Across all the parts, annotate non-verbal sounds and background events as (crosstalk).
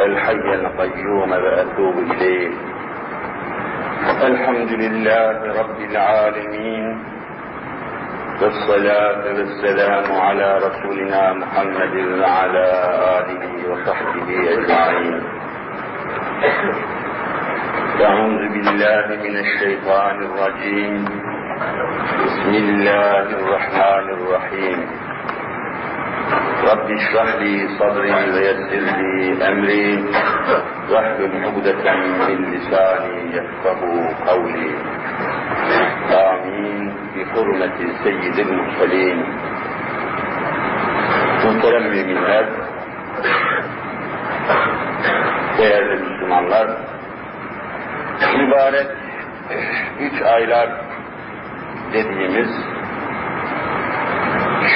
الحي القيوم وأتوب إليه. الحمد لله رب العالمين والصلاة والسلام على رسولنا محمد وعلى آله وصحبه أجمعين. أعوذ بالله من الشيطان الرجيم. بسم الله الرحمن الرحيم. رب اشرح لي صدري ويسر لي امري واحلل عقدة من لساني يفقه قولي آمين بحرمة سيد المرسلين Muhterem müminler, değerli Müslümanlar, mübarek üç aylar dediğimiz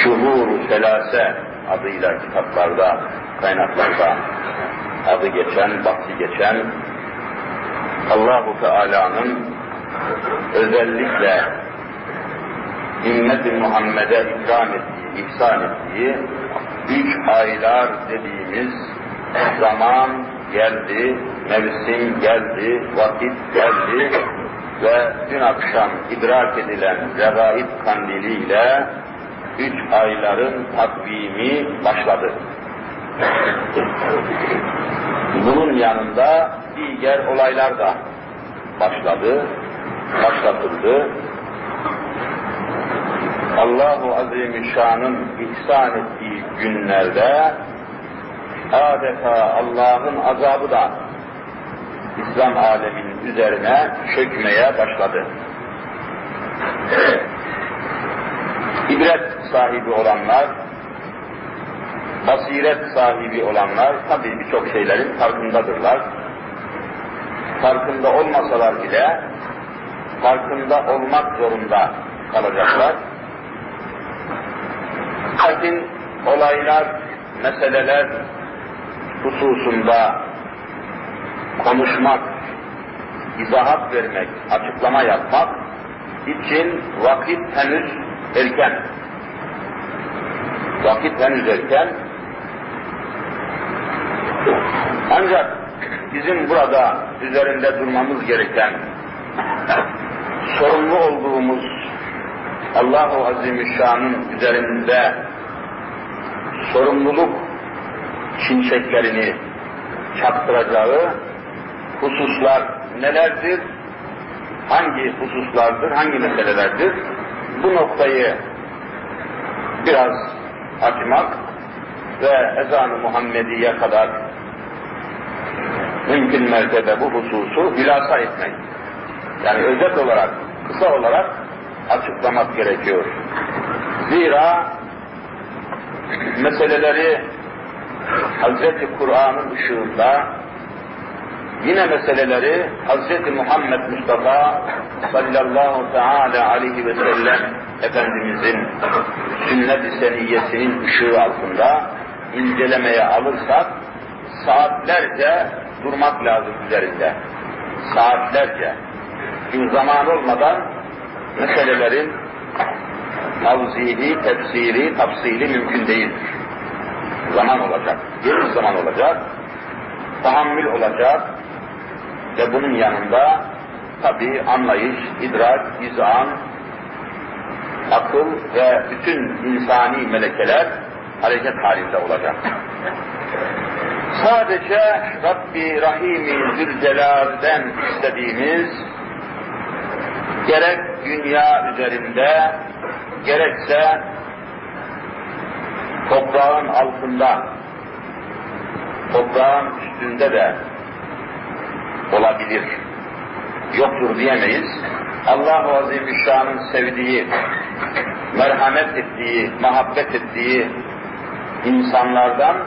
şuhur selase adıyla kitaplarda, kaynaklarda adı geçen, bahsi geçen Allahu Teala'nın özellikle ümmet-i Muhammed'e ikram ettiği, ihsan ettiği üç aylar dediğimiz zaman geldi, mevsim geldi, vakit geldi ve dün akşam idrak edilen regaib kandiliyle üç ayların takvimi başladı. Bunun yanında diğer olaylar da başladı, başlatıldı. Allahu Azimüşşan'ın ihsan ettiği günlerde adeta Allah'ın azabı da İslam aleminin üzerine çökmeye başladı. İbret sahibi olanlar, basiret sahibi olanlar tabii birçok şeylerin farkındadırlar. Farkında olmasalar bile farkında olmak zorunda kalacaklar. Lakin olaylar, meseleler hususunda konuşmak, izahat vermek, açıklama yapmak için vakit henüz erken. Vakit henüz erken. Ancak bizim burada üzerinde durmamız gereken, sorumlu olduğumuz Allahu Azimüşşan'ın üzerinde sorumluluk şimşeklerini çaktıracağı hususlar nelerdir? Hangi hususlardır, hangi meselelerdir? Bu noktayı biraz açmak ve ezan-ı Muhammediye kadar mümkün mertebe bu hususu hülasa etmek. Yani özet olarak, kısa olarak açıklamak gerekiyor. Zira meseleleri Hazreti Kur'an'ın ışığında yine meseleleri Hazreti Muhammed Mustafa sallallahu teala aleyhi ve sellem Efendimizin sünnet-i seniyyesinin ışığı altında incelemeye alırsak saatlerce durmak lazım üzerinde. Saatlerce. Çünkü zaman olmadan meselelerin tavzihi, tefsiri, tafsili mümkün değildir. Zaman olacak, geniş zaman olacak, tahammül olacak ve bunun yanında tabi anlayış, idrak, izan, akıl ve bütün insani melekeler hareket halinde olacak. Sadece Rabbi Rahim'i Zülcelal'den istediğimiz gerek dünya üzerinde gerekse toprağın altında toprağın üstünde de olabilir. Yoktur diyemeyiz. Allah-u Azimüşşan'ın sevdiği, merhamet ettiği, muhabbet ettiği insanlardan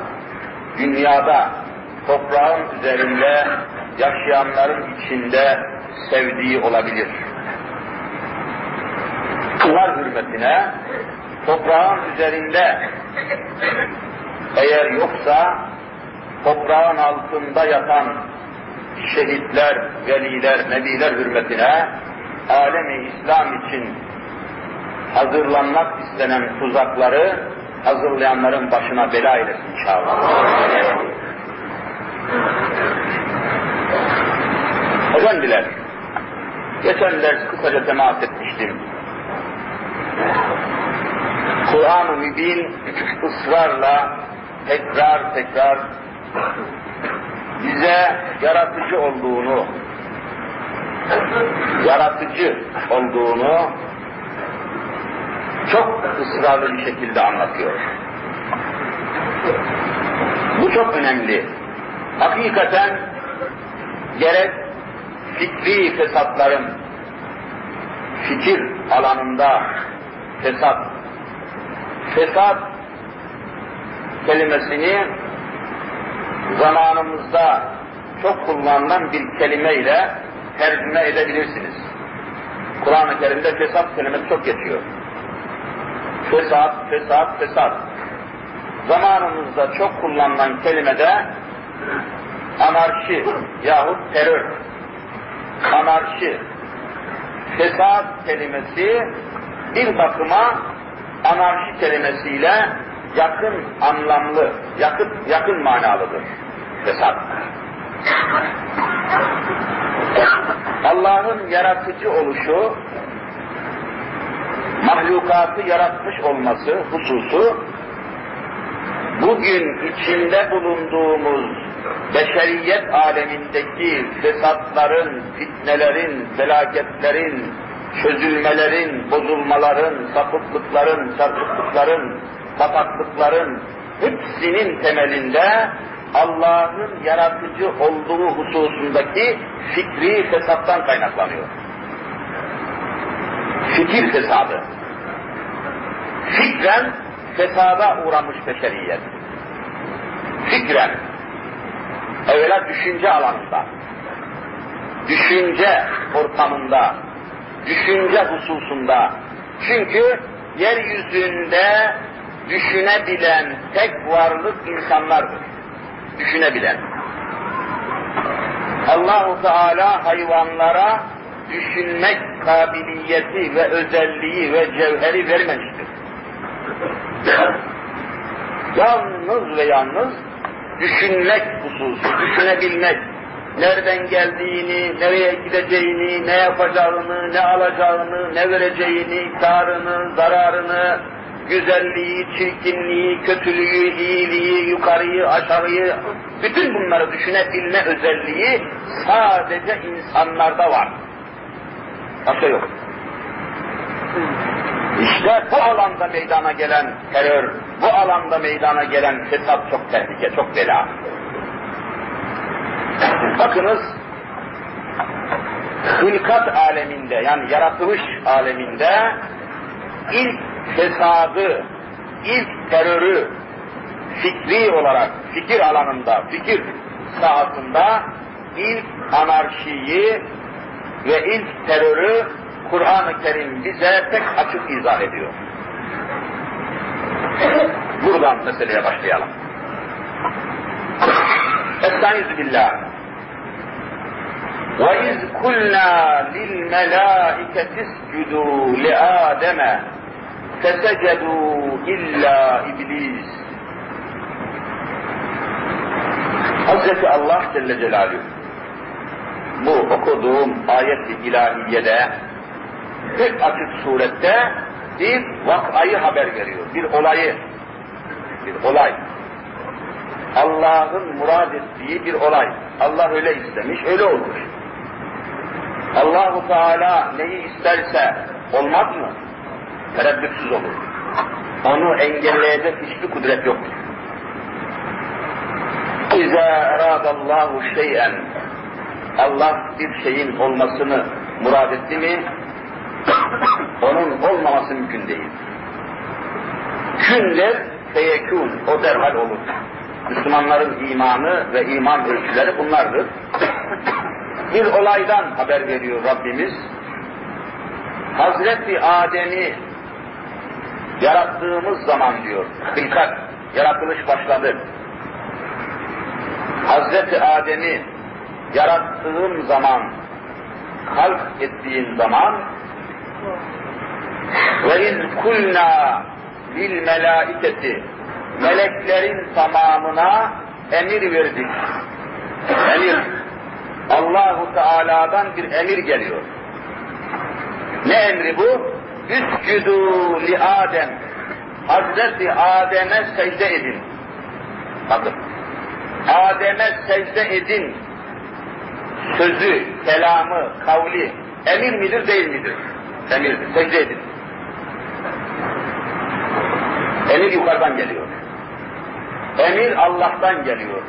dünyada toprağın üzerinde yaşayanların içinde sevdiği olabilir. Bunlar hürmetine toprağın üzerinde eğer yoksa toprağın altında yatan şehitler, veliler, nebiler hürmetine alemi İslam için hazırlanmak istenen tuzakları hazırlayanların başına bela eylesin inşallah. Efendiler, geçen ders kısaca temas etmiştim. Kur'an-ı Mübin ısrarla tekrar tekrar bize yaratıcı olduğunu, yaratıcı olduğunu çok ısrarlı bir şekilde anlatıyor. Bu çok önemli. Hakikaten gerek fikri fesatların fikir alanında fesat fesat kelimesini zamanımızda çok kullanılan bir kelimeyle tercüme edebilirsiniz. Kur'an-ı Kerim'de fesat kelimesi çok geçiyor. Fesat, fesat, fesat. Zamanımızda çok kullanılan kelimede anarşi yahut terör, anarşi, fesat kelimesi bir bakıma anarşi kelimesiyle yakın anlamlı, yakın, yakın manalıdır. Fesat. Allah'ın yaratıcı oluşu, mahlukatı yaratmış olması hususu, bugün içinde bulunduğumuz beşeriyet alemindeki fesatların, fitnelerin, felaketlerin, çözülmelerin, bozulmaların, sapıklıkların, çarpıklıkların, bataklıkların hepsinin temelinde Allah'ın yaratıcı olduğu hususundaki fikri fesattan kaynaklanıyor. Fikir fesadı. Fikren fesada uğramış beşeriyet. Fikren. Evvela düşünce alanında, düşünce ortamında, düşünce hususunda. Çünkü yeryüzünde düşünebilen tek varlık insanlardır. Düşünebilen. Allahu Teala hayvanlara düşünmek kabiliyeti ve özelliği ve cevheri vermemiştir. (coughs) yalnız ve yalnız düşünmek hususu, düşünebilmek, nereden geldiğini, nereye gideceğini, ne yapacağını, ne alacağını, ne vereceğini, karını, zararını, güzelliği, çirkinliği, kötülüğü, iyiliği, yukarıyı, aşağıyı, bütün bunları düşünebilme özelliği sadece insanlarda var. Başka yok. İşte bu alanda meydana gelen terör, bu alanda meydana gelen fesat çok tehlike, çok bela. Bakınız, hılkat aleminde yani yaratılış aleminde ilk fesadı, ilk terörü fikri olarak, fikir alanında, fikir sahasında ilk anarşiyi ve ilk terörü Kur'an-ı Kerim bize pek açık izah ediyor. Buradan meseleye başlayalım. Estaizu billah. وَاِذْ كُلْنَا لِلْمَلَائِكَةِ اسْجُدُوا لِآدَمَ فَسَجَدُوا اِلَّا اِبْلِيسِ Hazreti Allah Celle Celaluhu bu okuduğum ayet-i ilahiyede pek açık surette bir vakayı haber veriyor. Bir olayı, bir olay. Allah'ın murad ettiği bir olay. Allah öyle istemiş, öyle olmuş. Allahu Teala neyi isterse olmaz mı? Tereddütsüz olur. Onu engelleyecek hiçbir kudret yoktur. İza eradallahu şeyen Allah bir şeyin olmasını murad etti mi (coughs) onun olmaması mümkün değil. Künler feyekûn, o derhal olur. Müslümanların imanı ve iman ölçüleri bunlardır. (coughs) Bir olaydan haber veriyor Rabbimiz. Hazreti Adem'i yarattığımız zaman diyor, hılkat, yaratılış başladı. Hazreti Adem'i yarattığım zaman, halk ettiğim zaman ve iz kulna lil melaiketi meleklerin tamamına emir verdik. Emir. Allahu Teala'dan bir emir geliyor. Ne emri bu? Üsküdü li Adem. Hazreti Adem'e secde edin. Bakın. Adem'e secde edin. Sözü, kelamı, kavli emir midir değil midir? Emirdir. Secde edin. Emir yukarıdan geliyor. Emir Allah'tan geliyor.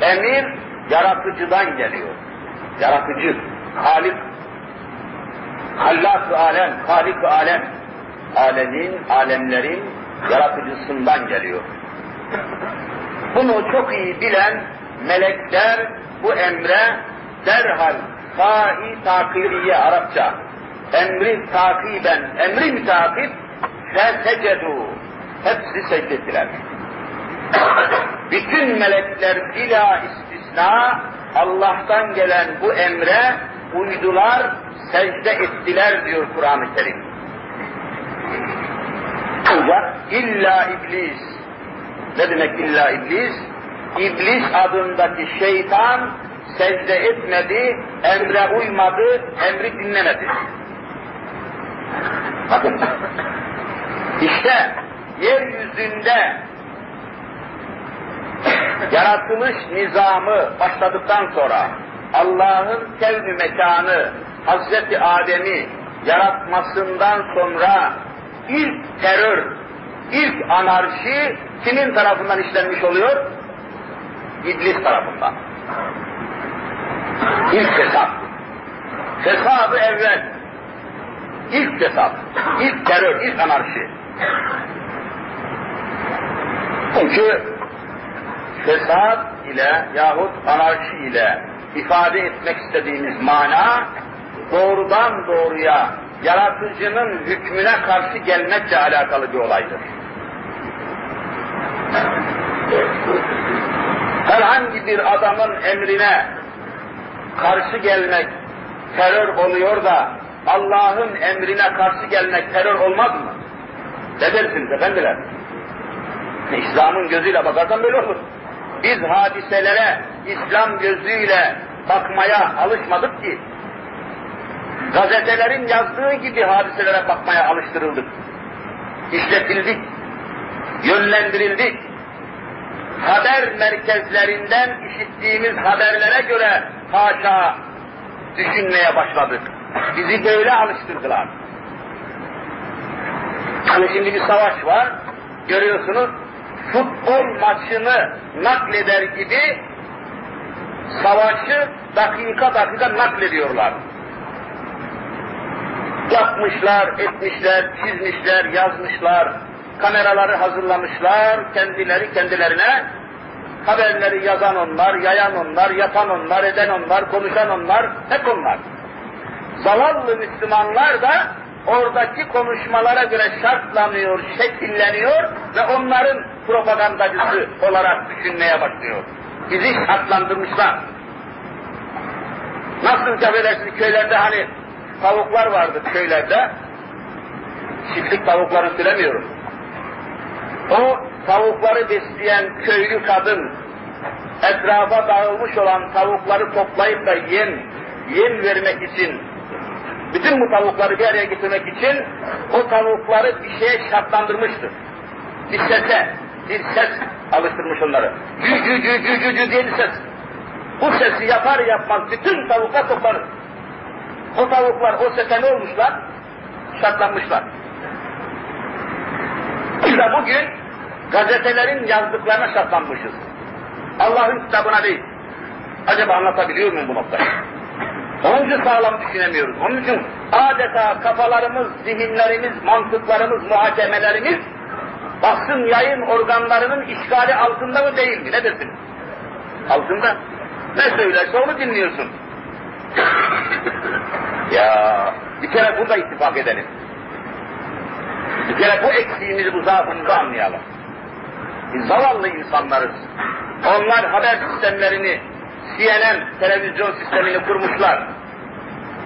Emir yaratıcıdan geliyor. Yaratıcı, Halik, Hallak-ı alem, Halik-ı alem. Alemin, alemlerin yaratıcısından geliyor. Bunu çok iyi bilen melekler bu emre derhal sahi takibiye Arapça emri takiben, emri mütakip fesecedu hepsi secdettiler. Bütün melekler bila istisna Allah'tan gelen bu emre uydular, secde ettiler diyor Kur'an-ı Kerim. Ancak illa iblis. Ne demek illa iblis? İblis adındaki şeytan secde etmedi, emre uymadı, emri dinlemedi. Bakın, işte yeryüzünde yaratılış nizamı başladıktan sonra Allah'ın kevni mekanı Hazreti Adem'i yaratmasından sonra ilk terör, ilk anarşi kimin tarafından işlenmiş oluyor? İblis tarafından. İlk fesat. Fesadı evvel. İlk fesat, ilk terör, ilk anarşi. Çünkü fesat ile yahut anarşi ile ifade etmek istediğimiz mana doğrudan doğruya yaratıcının hükmüne karşı gelmekle alakalı bir olaydır. Herhangi bir adamın emrine karşı gelmek terör oluyor da Allah'ın emrine karşı gelmek terör olmaz mı? Ne dersiniz efendiler? İslam'ın gözüyle bakarsan böyle olur. Biz hadiselere İslam gözüyle bakmaya alışmadık ki. Gazetelerin yazdığı gibi hadiselere bakmaya alıştırıldık. İşletildik, yönlendirildik. Haber merkezlerinden işittiğimiz haberlere göre haşa düşünmeye başladık. Bizi böyle alıştırdılar. Hani şimdi bir savaş var, görüyorsunuz, futbol maçını nakleder gibi savaşı dakika dakika naklediyorlar. Yapmışlar, etmişler, çizmişler, yazmışlar, kameraları hazırlamışlar, kendileri kendilerine haberleri yazan onlar, yayan onlar, yapan onlar, eden onlar, konuşan onlar, hep onlar. Zavallı Müslümanlar da oradaki konuşmalara göre şartlanıyor, şekilleniyor ve onların propagandacısı olarak düşünmeye başlıyor. Bizi şartlandırmışlar. Nasıl affedersiniz köylerde hani tavuklar vardı köylerde. Çiftlik tavukları söylemiyorum. O tavukları besleyen köylü kadın etrafa dağılmış olan tavukları toplayıp da yem, yem vermek için bütün bu tavukları bir araya getirmek için o tavukları bir şeye şartlandırmıştır. Bir sese, bir ses alıştırmış onları. Cü cü cü cü cü cü diye bir ses. Bu sesi yapar yapmaz bütün tavuklar toplanır. O tavuklar o sese ne olmuşlar? Şartlanmışlar. De bugün gazetelerin yazdıklarına şartlanmışız. Allah'ın kitabına değil. Acaba anlatabiliyor muyum bu noktayı? Onun için sağlam düşünemiyoruz. Onun için adeta kafalarımız, zihinlerimiz, mantıklarımız, muhakemelerimiz basın yayın organlarının işgali altında mı değil mi? Ne dersiniz? Altında. Ne söylerse onu dinliyorsun. Ya bir kere burada ittifak edelim. Bir kere bu eksiğimizi, bu zaafımızı anlayalım. Biz zavallı insanlarız. Onlar haber sistemlerini, CNN televizyon sistemini kurmuşlar.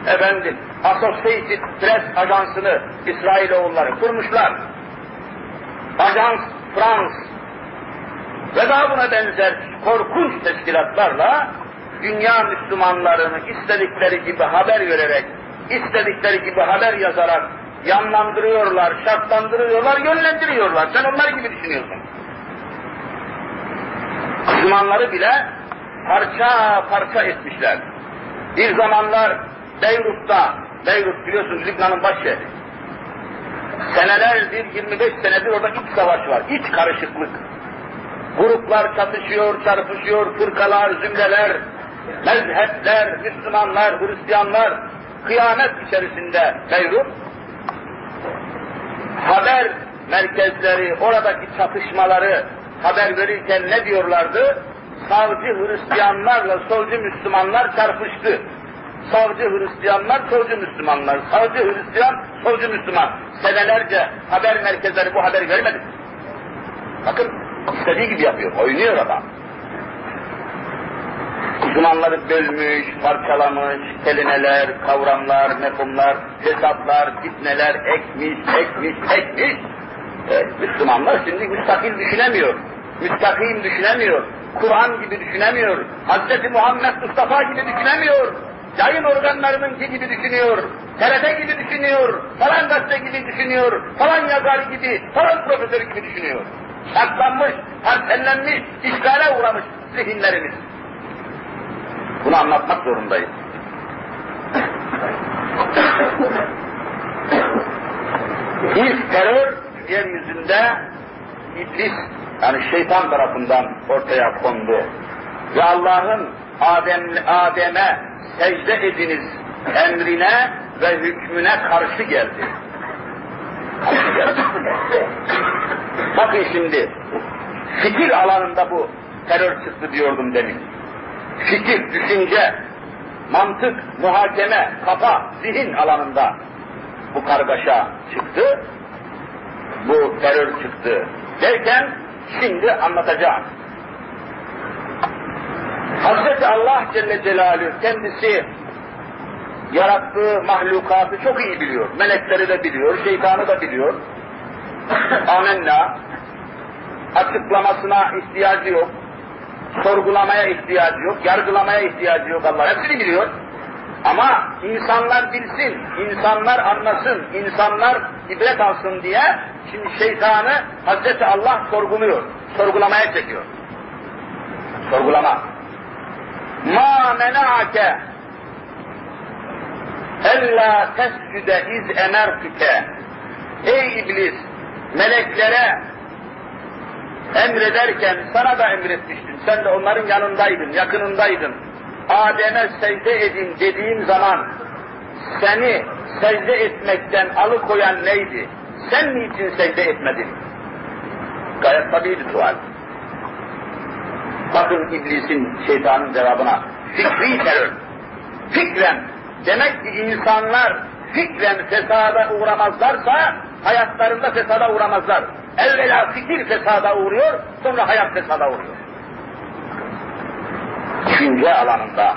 Efendim, Associated Press ajansını İsrailoğulları kurmuşlar. Ajans France ve daha buna benzer korkunç teşkilatlarla dünya Müslümanlarını istedikleri gibi haber vererek, istedikleri gibi haber yazarak yanlandırıyorlar, şartlandırıyorlar, yönlendiriyorlar. Sen onlar gibi düşünüyorsun. Müslümanları bile parça parça etmişler. Bir zamanlar Beyrut'ta, Beyrut biliyorsunuz Lübnan'ın baş şehri. Senelerdir, 25 senedir orada iç savaş var, iç karışıklık. Gruplar çatışıyor, çarpışıyor, fırkalar, zümreler, mezhepler, Müslümanlar, Hristiyanlar, kıyamet içerisinde Beyrut. Haber merkezleri, oradaki çatışmaları haber verirken ne diyorlardı? Savcı Hristiyanlarla solcu Müslümanlar çarpıştı. Savcı Hristiyanlar, solcu Müslümanlar. Savcı Hristiyan, solcu Müslüman. Senelerce haber merkezleri bu haberi vermedi. Bakın istediği gibi yapıyor, oynuyor adam. Müslümanları bölmüş, parçalamış, kelimeler, kavramlar, mefhumlar, hesaplar, fitneler ekmiş, ekmiş, ekmiş. Evet, Müslümanlar şimdi müstakil düşünemiyor. Müstakim düşünemiyor. Kur'an gibi düşünemiyor. Hz. Muhammed Mustafa gibi düşünemiyor. Yayın organlarınınki gibi düşünüyor. TRT gibi düşünüyor. Falan gazete gibi düşünüyor. Falan yazar gibi, falan profesör gibi düşünüyor. Şartlanmış, parsellenmiş, işgale uğramış zihinlerimiz. Bunu anlatmak zorundayız. İlk terör yeryüzünde iblis yani şeytan tarafından ortaya kondu. Ve Allah'ın Adem Adem'e secde ediniz emrine ve hükmüne karşı geldi. Bakın şimdi fikir alanında bu terör çıktı diyordum demin. Fikir, düşünce, mantık, muhakeme, kafa, zihin alanında bu kargaşa çıktı. Bu terör çıktı derken şimdi anlatacağım. Hazreti Allah Celle Celaluhu kendisi yarattığı mahlukatı çok iyi biliyor. Melekleri de biliyor, şeytanı da biliyor. Amenna. Açıklamasına ihtiyacı yok. Sorgulamaya ihtiyacı yok, yargılamaya ihtiyacı yok Allah. Hepsini biliyor. Ama insanlar bilsin, insanlar anlasın, insanlar ibret alsın diye şimdi şeytanı Hazreti Allah sorguluyor, sorgulamaya çekiyor. Sorgulama. Ma mena'ake ella tescüde iz emertüke Ey iblis, meleklere emrederken sana da emretmiştim. Sen de onların yanındaydın, yakınındaydın. Adem'e secde edin dediğim zaman seni secde etmekten alıkoyan neydi? Sen niçin secde etmedin? Gayet tabii bir sual. Bakın iblisin, şeytanın cevabına. Fikri terör. Fikren. Demek ki insanlar fikren fesada uğramazlarsa hayatlarında fesada uğramazlar. Evvela fikir fesada uğruyor, sonra hayat fesada uğruyor. Düşünce alanında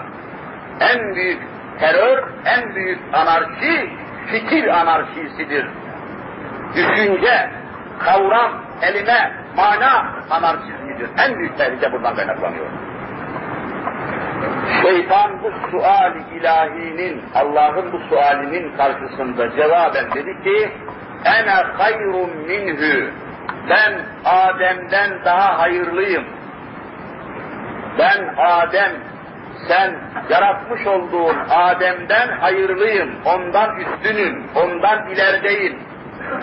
en büyük terör, en büyük anarşi fikir anarşisidir. Düşünce, kavram, kelime, mana anarşizmidir. En büyük tehlike buradan kaynaklanıyor. Şeytan bu sual ilahinin, Allah'ın bu sualinin karşısında cevaben dedi ki, ene hayrun minhü, ben Adem'den daha hayırlıyım. Ben Adem, sen yaratmış olduğun Adem'den hayırlıyım, ondan üstünüm, ondan ilerideyim,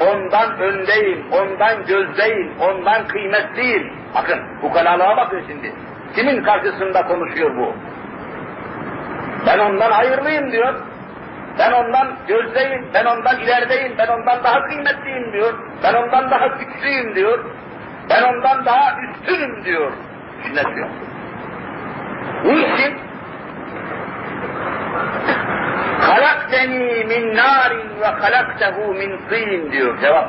ondan öndeyim, ondan gözdeyim, ondan kıymetliyim. Bakın, bu kalalığa bakın şimdi. Kimin karşısında konuşuyor bu? Ben ondan hayırlıyım diyor. Ben ondan gözdeyim, ben ondan ilerideyim, ben ondan daha kıymetliyim diyor. Ben ondan daha güçlüyüm diyor. Ben ondan daha üstünüm diyor. Düşünebiliyor Niçin? Halakteni min narin ve halaktehu min tin diyor cevap.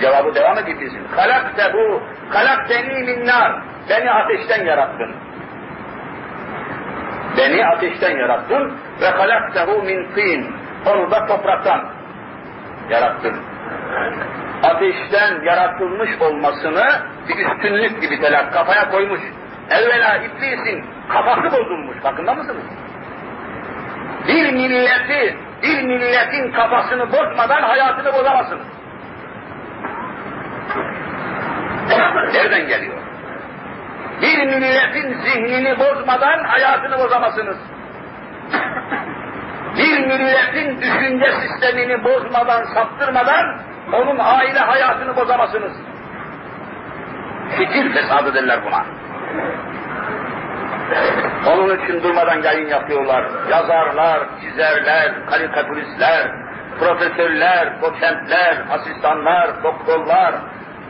Cevabı devam edip bizim. Halaktehu, halakteni min nar. Beni ateşten yarattın. Beni ateşten yarattın ve halaktehu min tin. Onu da topraktan yarattın. Ateşten yaratılmış olmasını bir üstünlük gibi telak kafaya koymuş. Evvela iblisin kafası bozulmuş. Farkında mısınız? Bir milleti, bir milletin kafasını bozmadan hayatını bozamazsınız. (coughs) Nereden geliyor? Bir milletin zihnini bozmadan hayatını bozamazsınız. Bir milletin düşünce sistemini bozmadan, saptırmadan onun aile hayatını bozamazsınız. Fikir fesadı derler buna. Onun için durmadan yayın yapıyorlar. Yazarlar, çizerler, karikatüristler, profesörler, doçentler, asistanlar, doktorlar,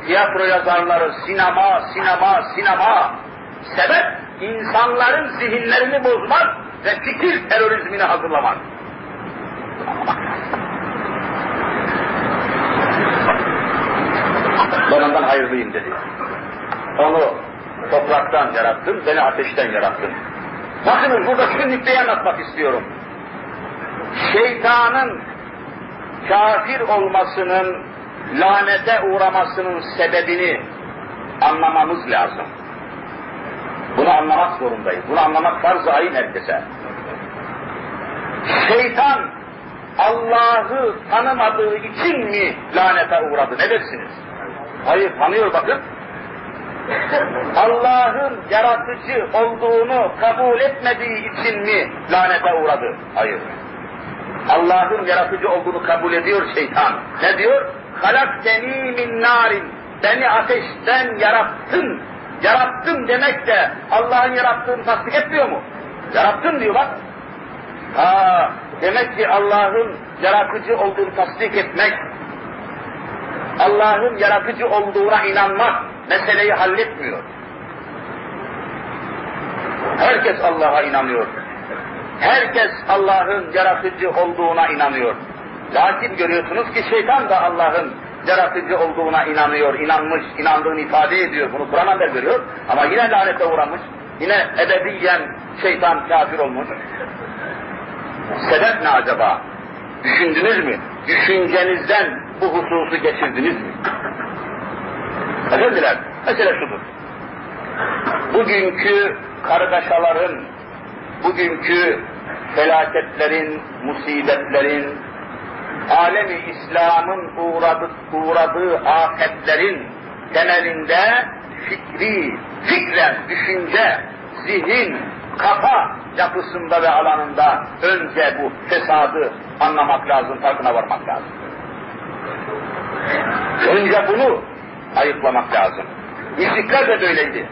tiyatro yazarları, sinema, sinema, sinema. Sebep insanların zihinlerini bozmak ve fikir terörizmini hazırlamak. Ben ondan hayırlıyım dedi. Onu topraktan yarattın, beni ateşten yarattın. Bakınız burada şu nükleyi anlatmak istiyorum. Şeytanın kafir olmasının, lanete uğramasının sebebini anlamamız lazım. Bunu anlamak zorundayız. Bunu anlamak farz-ı ayın herkese. Şeytan Allah'ı tanımadığı için mi lanete uğradı? Ne dersiniz? Hayır tanıyor bakın. Allah'ın yaratıcı olduğunu kabul etmediği için mi lanete uğradı? Hayır. Allah'ın yaratıcı olduğunu kabul ediyor şeytan. Ne diyor? Halakteni min narin. Beni ateşten yarattın. Yarattım demek de Allah'ın yarattığını tasdik etmiyor mu? Yarattın diyor bak. Ha, demek ki Allah'ın yaratıcı olduğunu tasdik etmek, Allah'ın yaratıcı olduğuna inanmak meseleyi halletmiyor. Herkes Allah'a inanıyor. Herkes Allah'ın yaratıcı olduğuna inanıyor. Lakin görüyorsunuz ki şeytan da Allah'ın yaratıcı olduğuna inanıyor, inanmış, inandığını ifade ediyor. Bunu Kur'an haber veriyor. Ama yine lanete uğramış. Yine ebediyen şeytan kafir olmuş. Sebep ne acaba? Düşündünüz mü? Düşüncenizden bu hususu geçirdiniz mi? Efendiler, mesele şudur. Bugünkü kargaşaların, bugünkü felaketlerin, musibetlerin, alemi İslam'ın uğradı, uğradığı afetlerin temelinde fikri, fikren, düşünce, zihin, kafa yapısında ve alanında önce bu fesadı anlamak lazım, farkına varmak lazım. Önce bunu ayıklamak lazım. Müzikler de böyleydi.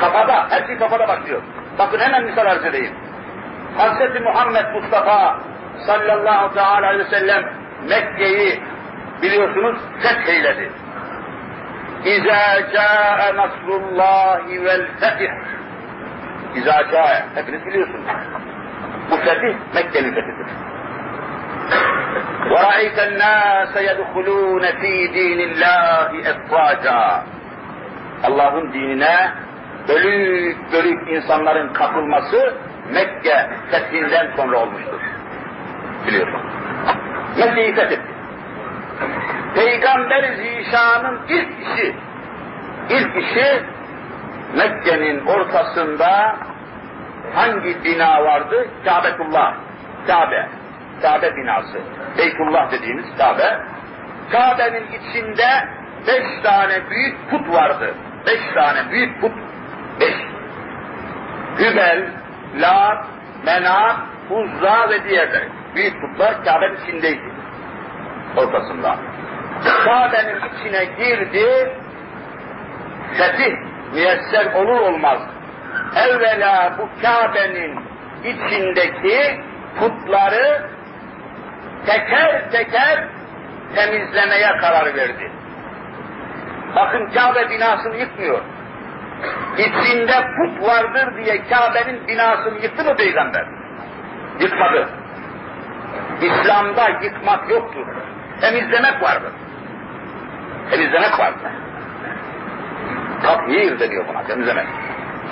Kafada, her şey kafada başlıyor. Bakın hemen misal arz edeyim. Hz. Muhammed Mustafa sallallahu aleyhi ve sellem Mekke'yi biliyorsunuz fetheyledi. İzâ câe nasrullâhi vel fetih. İzâ câe. Hepiniz biliyorsunuz. Bu fetih Mekke'nin fethidir. وَرَأَيْتَ النَّاسَ يَدْخُلُونَ ف۪ي د۪ينِ اللّٰهِ اَفْوَاجًا Allah'ın dinine bölük bölük insanların katılması Mekke fethinden sonra olmuştur. Biliyorsun. Mekke'yi fethetti. Peygamber Zişan'ın ilk işi, ilk işi Mekke'nin ortasında hangi bina vardı? Kâbetullah, Kabe, Kabe binası. Beytullah dediğimiz Kabe. Kabe'nin içinde beş tane büyük put vardı. Beş tane büyük put. Beş. Hübel, Lat, Menat, Uzza ve diğerleri. Büyük putlar Kabe'nin içindeydi. Ortasında. Kabe'nin içine girdi, fetih müyesser olur olmaz. Evvela bu Kabe'nin içindeki putları teker teker temizlemeye karar verdi. Bakın Kabe binasını yıkmıyor. İçinde put vardır diye Kabe'nin binasını yıktı mı peygamber? Yıkmadı. İslam'da yıkmak yoktur. Temizlemek vardır. Temizlemek vardır. Tathir deniyor buna, temizlemek.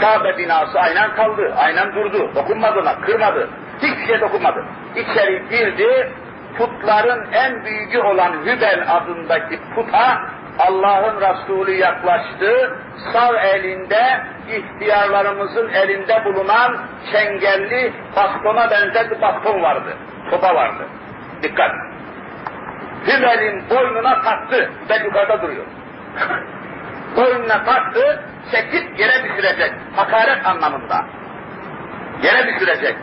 Kabe binası aynen kaldı, aynen durdu. Dokunmadı ona, kırmadı. Hiçbir şey dokunmadı. İçeri girdi, putların en büyüğü olan Hübel adındaki puta Allah'ın Resulü yaklaştı, sağ elinde ihtiyarlarımızın elinde bulunan çengelli bastona benzer bir baston vardı, sopa vardı. Dikkat! Hümel'in boynuna taktı, ben yukarıda duruyor. (laughs) boynuna taktı, çekip yere düşürecek, hakaret anlamında. Yere düşürecek.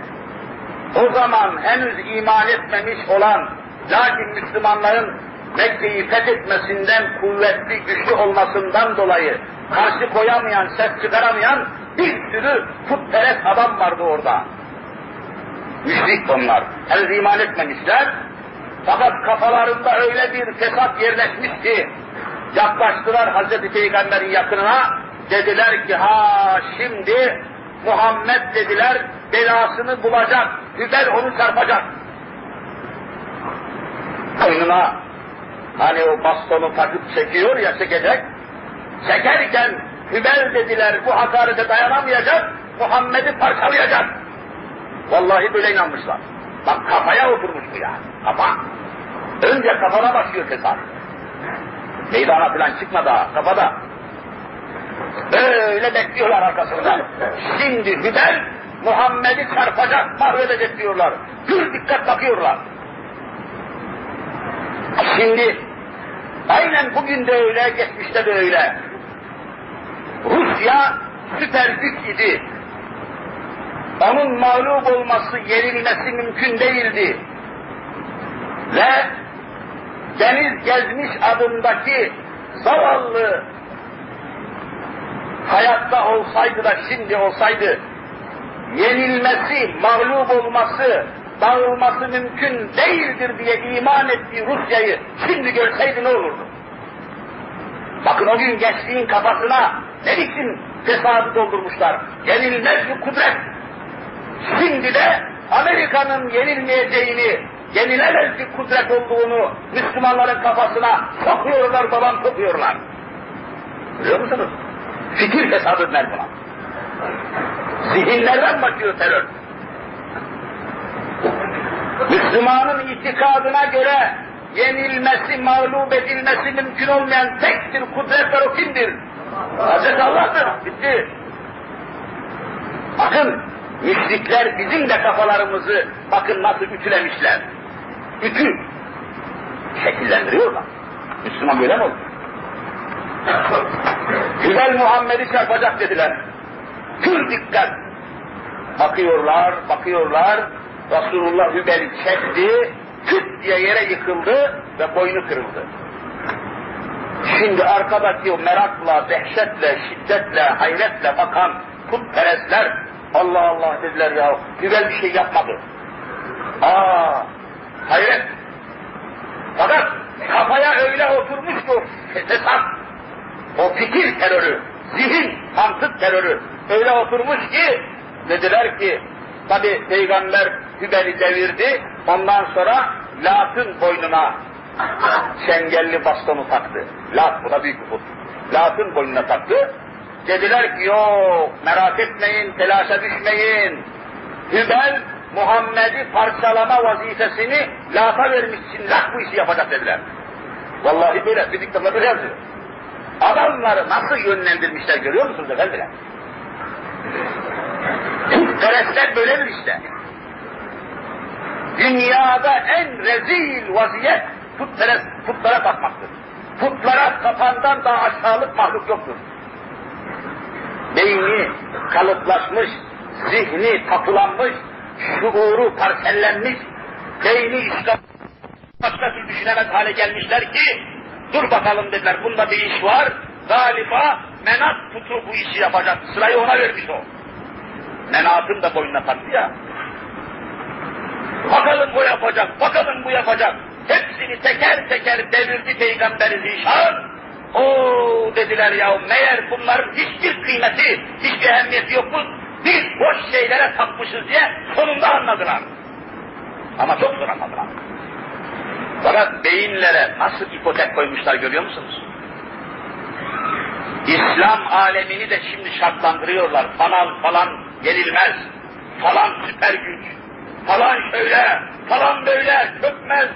O zaman henüz iman etmemiş olan, lakin Müslümanların Mekke'yi fethetmesinden kuvvetli, güçlü olmasından dolayı karşı koyamayan, ses çıkaramayan bir sürü putperest adam vardı orada. Müşrik onlar. Henüz iman etmemişler. Fakat kafalarında öyle bir fesat yerleşmiş ki yaklaştılar Hazreti Peygamber'in yakınına dediler ki ha şimdi Muhammed dediler belasını bulacak. Hübel onu çarpacak. Koynuna hani o bastonu takıp çekiyor ya çekecek. Çekerken Hübel dediler bu hakarete dayanamayacak. Muhammed'i parçalayacak. Vallahi böyle inanmışlar. Bak kafaya oturmuş bu ya. Kafa. Önce kafana başlıyor fesat. Meydana falan çıkma daha kafada. Böyle bekliyorlar arkasından. Şimdi Hübel Muhammed'i çarpacak, mahvedecek diyorlar. Gür dikkat bakıyorlar. Şimdi aynen bugün de öyle, geçmişte de öyle. Rusya süper güç idi. Onun mağlup olması, yenilmesi mümkün değildi. Ve deniz gezmiş adındaki zavallı hayatta olsaydı da şimdi olsaydı yenilmesi, mağlup olması, dağılması mümkün değildir diye iman ettiği Rusya'yı şimdi görseydi ne olurdu? Bakın o gün gençliğin kafasına ne biçim fesadı doldurmuşlar. Yenilmez bir kudret. Şimdi de Amerika'nın yenilmeyeceğini, yenilemez bir kudret olduğunu Müslümanların kafasına sokuyorlar, babam sokuyorlar. Biliyor musunuz? Fikir fesadı buna. Zihinlerden bakıyor terör. Müslümanın itikadına göre yenilmesi, mağlup edilmesi mümkün olmayan tek bir kudret var o kimdir? Hazreti Allah'tır. Bitti. Bakın müşrikler bizim de kafalarımızı bakın nasıl ütülemişler. Ütü. Şekillendiriyorlar. Müslüman böyle mi olur? Güzel Muhammed'i çarpacak dediler. Pür dikkat. Bakıyorlar, bakıyorlar. Resulullah Hübel'i çekti, küt diye yere yıkıldı ve boynu kırıldı. Şimdi arkadaki o merakla, dehşetle, şiddetle, hayretle bakan putperestler Allah Allah dediler ya, Hübel bir şey yapmadı. Aa, hayret. Fakat kafaya öyle oturmuş ki o fesat, o fikir terörü, zihin, mantık terörü öyle oturmuş ki dediler ki tabi peygamber Hübel'i devirdi ondan sonra Lat'ın boynuna çengelli bastonu taktı. Lat bu da büyük bir. Lat'ın boynuna taktı. Dediler ki yok merak etmeyin telaşa düşmeyin. Hübel Muhammed'i parçalama vazifesini Lat'a vermişsin. Lat bu işi yapacak dediler. Vallahi böyle bir diktatör böyle yazıyor. Adamları nasıl yönlendirmişler görüyor musunuz efendiler? Putperestler böyledir işte. Dünyada en rezil vaziyet putperest, putlara bakmaktır. Putlara kapandan daha aşağılık mahluk yoktur. Beyni kalıplaşmış, zihni tapılanmış, şuuru parsellenmiş, beyni işte başka türlü düşünemez hale gelmişler ki dur bakalım dediler bunda bir iş var galiba menat putu bu işi yapacak sırayı ona vermiş o. Menatın da boynuna taktı ya. Bakalım bu yapacak, bakalım bu yapacak. Hepsini teker teker devirdi Peygamberi Zişan. O dediler ya meğer bunların hiçbir kıymeti, hiçbir ehemmiyeti yokmuş. Biz boş şeylere takmışız diye sonunda anladılar. Ama çok zor anladılar. Fakat beyinlere nasıl ipotek koymuşlar görüyor musunuz? İslam alemini de şimdi şartlandırıyorlar. Falan falan yenilmez. Falan süper güç. Falan şöyle, falan böyle, çökmez.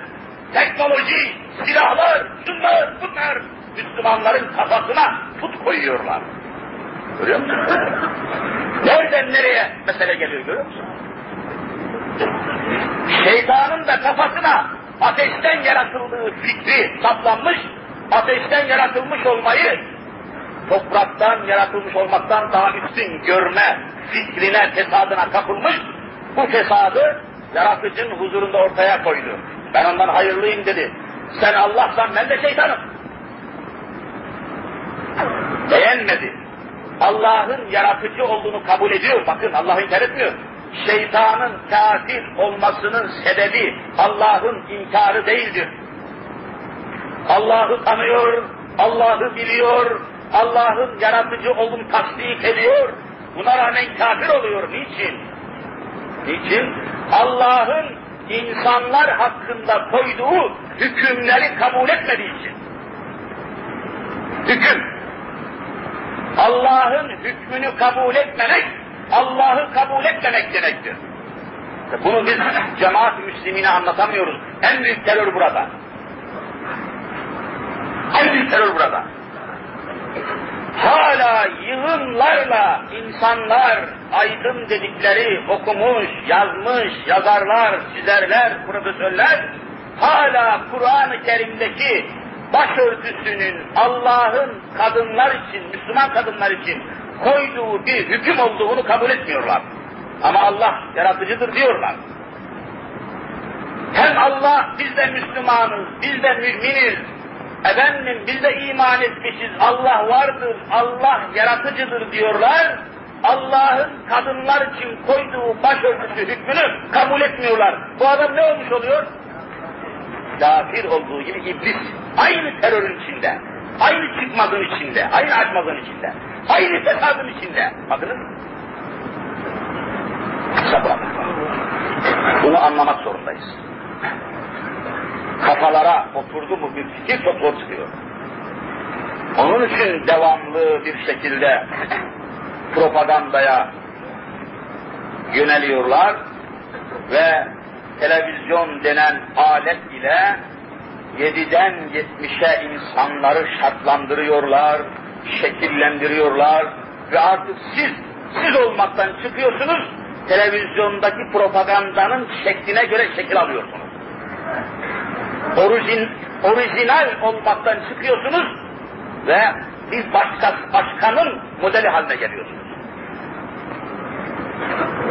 Teknoloji, silahlar, şunlar, bunlar. Müslümanların kafasına put koyuyorlar. Görüyor musun? (laughs) Nereden nereye mesele geliyor görüyor musun? Şeytanın da kafasına ateşten yaratıldığı fikri saplanmış, ateşten yaratılmış olmayı topraktan yaratılmış olmaktan daha üstün görme fikrine, tesadına kapılmış, bu fesadı yaratıcının huzurunda ortaya koydu. Ben ondan hayırlıyım dedi. Sen Allah'san ben de şeytanım. Beğenmedi. Allah'ın yaratıcı olduğunu kabul ediyor. Bakın Allah inkar etmiyor. Şeytanın kafir olmasının sebebi Allah'ın inkarı değildir. Allah'ı tanıyor, Allah'ı biliyor, Allah'ın yaratıcı olduğunu tasdik ediyor. Buna rağmen kafir oluyor. Niçin? Niçin? Allah'ın insanlar hakkında koyduğu hükümleri kabul etmediği için. Hüküm. Allah'ın hükmünü kabul etmemek, Allah'ı kabul etmemek demektir. Bunu biz cemaat-i müslimine anlatamıyoruz. En büyük terör burada. En büyük terör burada. Hala yığınlarla insanlar aydın dedikleri okumuş, yazmış, yazarlar, çizerler, profesörler hala Kur'an-ı Kerim'deki başörtüsünün Allah'ın kadınlar için, Müslüman kadınlar için koyduğu bir hüküm olduğunu kabul etmiyorlar. Ama Allah yaratıcıdır diyorlar. Hem Allah biz de Müslümanız, biz de müminiz, efendim biz de iman etmişiz, Allah vardır, Allah yaratıcıdır diyorlar. Allah'ın kadınlar için koyduğu başörtüsü hükmünü kabul etmiyorlar. Bu adam ne olmuş oluyor? Kafir olduğu gibi iblis. Aynı terörün içinde, aynı çıkmazın içinde, aynı açmazın içinde, aynı fesadın içinde. Bakınız? Sabah. Bunu anlamak zorundayız. Kafalara oturdu mu bir fikir zor çıkıyor. Onun için devamlı bir şekilde (clears throat) propagandaya yöneliyorlar ve televizyon denen alet ile 7'den 70'e insanları şartlandırıyorlar, şekillendiriyorlar ve artık siz, siz olmaktan çıkıyorsunuz, televizyondaki propagandanın şekline göre şekil alıyorsunuz. Orijin, orijinal olmaktan çıkıyorsunuz ve bir başka, başkanın modeli haline geliyorsunuz.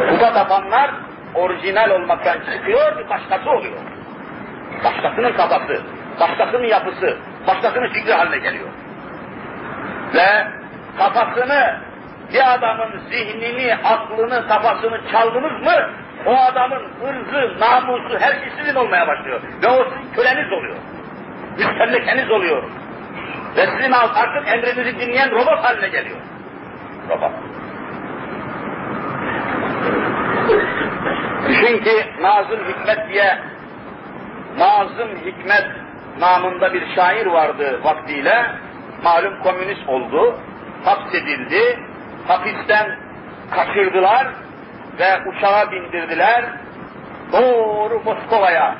Kuba tapanlar orijinal olmaktan çıkıyor, bir başkası oluyor. Başkasının kafası, başkasının yapısı, başkasının fikri haline geliyor. Ve kafasını, bir adamın zihnini, aklını, kafasını çaldınız mı, o adamın ırzı, namusu, her şey olmaya başlıyor. Ve o sizin köleniz oluyor. Müstemlekeniz oluyor. Ve sizin artık emrinizi dinleyen robot haline geliyor. Robot. Düşün ki Nazım Hikmet diye Nazım Hikmet namında bir şair vardı vaktiyle. Malum komünist oldu. Hapsedildi. Hapisten kaçırdılar ve uçağa bindirdiler. Doğru Moskova'ya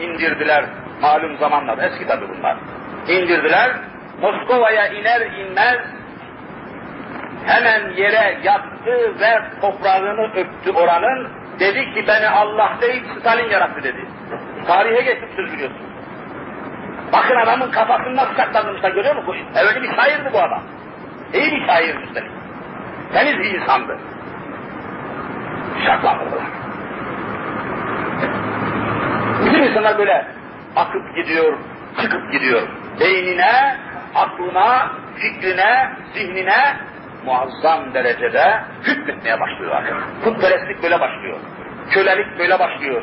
indirdiler malum zamanlar. Eski tabi bunlar. İndirdiler. Moskova'ya iner inmez hemen yere yattı ve toprağını öptü oranın. Dedi ki beni Allah değil Stalin yarattı dedi. Tarihe geçip söz biliyorsun. Bakın adamın kafasını nasıl saklandırmışlar görüyor musun? Öyle bir şairdi bu adam. İyi bir şair üstelik. Temiz bir insandı. Şartlandırdılar. Bütün insanlar böyle akıp gidiyor, çıkıp gidiyor. Beynine, aklına, fikrine, zihnine muazzam derecede hükmetmeye başlıyorlar. Putperestlik böyle başlıyor. Kölelik böyle başlıyor.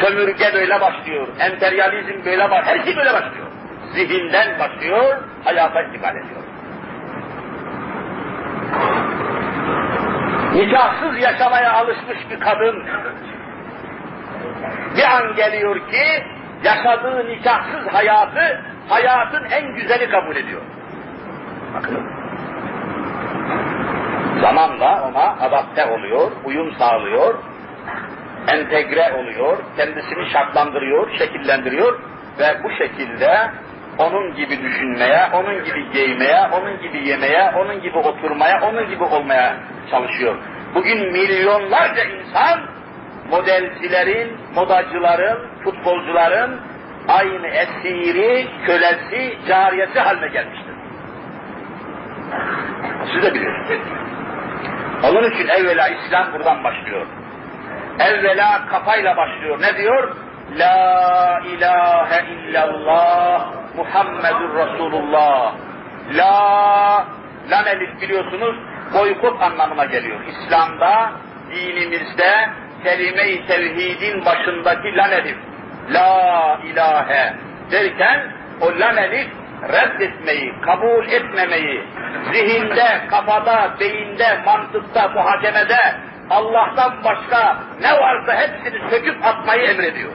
Sömürge böyle başlıyor. Emperyalizm böyle başlıyor. Her şey böyle başlıyor. Zihinden başlıyor, hayata intikal ediyor. Nikahsız yaşamaya alışmış bir kadın bir an geliyor ki yaşadığı nikahsız hayatı hayatın en güzeli kabul ediyor. Bakın. Zamanla ona adapte oluyor, uyum sağlıyor, entegre oluyor, kendisini şartlandırıyor, şekillendiriyor ve bu şekilde onun gibi düşünmeye, onun gibi giymeye, onun gibi yemeye, onun gibi oturmaya, onun gibi olmaya çalışıyor. Bugün milyonlarca insan modelcilerin, modacıların, futbolcuların aynı esiri, kölesi, cariyesi haline gelmiştir. Siz de biliyorsunuz. Onun için evvela İslam buradan başlıyor. Evvela kafayla başlıyor. Ne diyor? La ilahe illallah Muhammedur Resulullah. La, lam elif biliyorsunuz boykot anlamına geliyor. İslam'da, dinimizde kelime-i tevhidin başındaki lam elif. La ilahe derken o lam elif reddetmeyi, kabul etmemeyi, zihinde, kafada, beyinde, mantıkta, muhakemede Allah'tan başka ne varsa hepsini söküp atmayı emrediyor.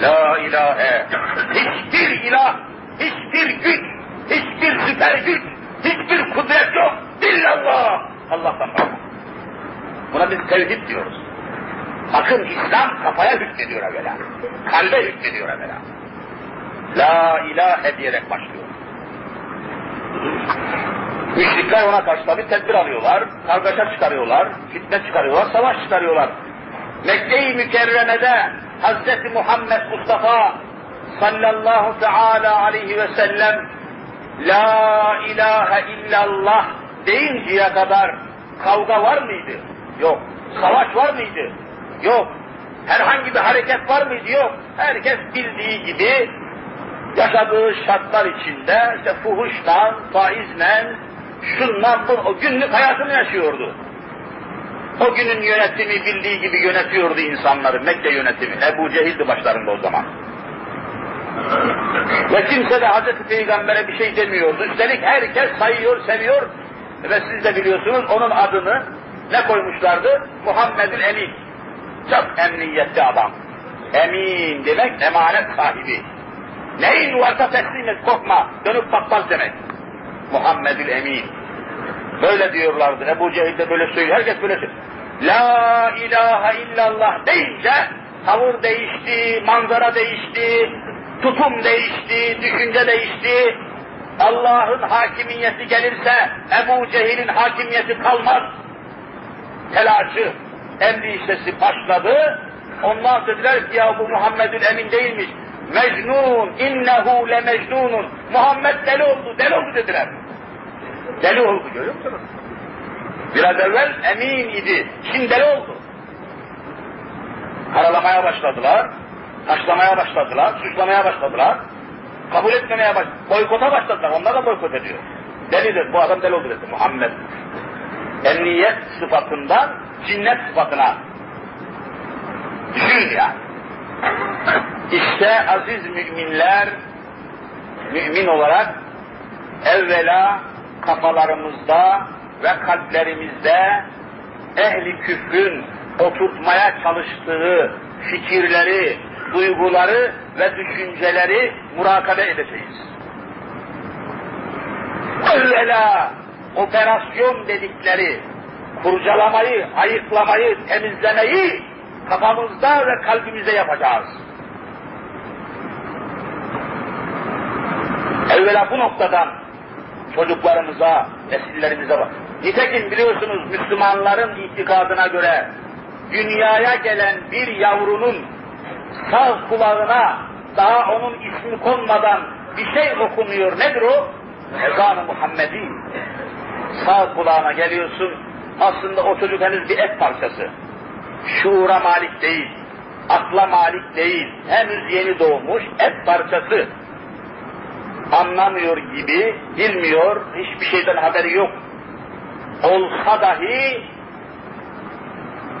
La ilahe, hiçbir ilah, hiçbir güç, hiçbir süper güç, hiçbir kudret yok. İllallah. Allah'tan başka. Buna biz tevhid diyoruz. Bakın İslam kafaya hükmediyor evvela. Kalbe hükmediyor evvela. La ilahe diyerek başlıyor. Müşrikler ona karşı tabi tedbir alıyorlar, kargaşa çıkarıyorlar, fitne çıkarıyorlar, savaş çıkarıyorlar. Mekke-i Mükerreme'de Hz. Muhammed Mustafa sallallahu teala aleyhi ve sellem La ilahe illallah deyinceye kadar kavga var mıydı? Yok. Savaş var mıydı? Yok. Herhangi bir hareket var mıydı? Yok. Herkes bildiği gibi yaşadığı şartlar içinde işte fuhuşla, faizle, şunla o günlük hayatını yaşıyordu. O günün yönetimi bildiği gibi yönetiyordu insanları, Mekke yönetimi. Ebu Cehil'di başlarında o zaman. Ve kimse de Hazreti Peygamber'e bir şey demiyordu. Üstelik herkes sayıyor, seviyor ve siz de biliyorsunuz onun adını ne koymuşlardı? Muhammedül Emin. Çok emniyetli adam. Emin demek emanet sahibi. Neyin varsa teslim et, korkma, dönüp bakmaz demek. Muhammedül Emin. Böyle diyorlardı. Ebu Cehil de böyle söylüyor. Herkes böyle söylüyor. La ilahe illallah deyince tavır değişti, manzara değişti, tutum değişti, düşünce değişti. Allah'ın hakimiyeti gelirse Ebu Cehil'in hakimiyeti kalmaz. Telaşı, endişesi başladı. Onlar dediler ki ya bu Muhammed'in emin değilmiş. Mecnun, innehu le mecnunun. Muhammed deli oldu, deli oldu dediler. Deli oldu görüyor musunuz? Biraz evvel emin idi, şimdi deli oldu. Karalamaya başladılar, taşlamaya başladılar, suçlamaya başladılar. Kabul etmemeye başladılar, boykota başladılar, onlar da boykot ediyor. Delidir, bu adam deli oldu dedi Muhammed. Emniyet sıfatından cinnet sıfatına. Düşünün yani. İşte aziz müminler, mümin olarak evvela kafalarımızda ve kalplerimizde ehli küfrün oturtmaya çalıştığı fikirleri, duyguları ve düşünceleri murakabe edeceğiz. Evvela operasyon dedikleri kurcalamayı, ayıklamayı, temizlemeyi kafamızda ve kalbimizde yapacağız. Evvela bu noktadan çocuklarımıza, nesillerimize bak. Nitekim biliyorsunuz Müslümanların itikadına göre dünyaya gelen bir yavrunun sağ kulağına daha onun ismi konmadan bir şey okunuyor. Nedir o? Ezan-ı Muhammedi. Sağ kulağına geliyorsun, aslında o çocuk henüz bir et parçası. Şuura malik değil, akla malik değil, henüz yeni doğmuş et parçası. Anlamıyor gibi, bilmiyor, hiçbir şeyden haberi yok. Olsa dahi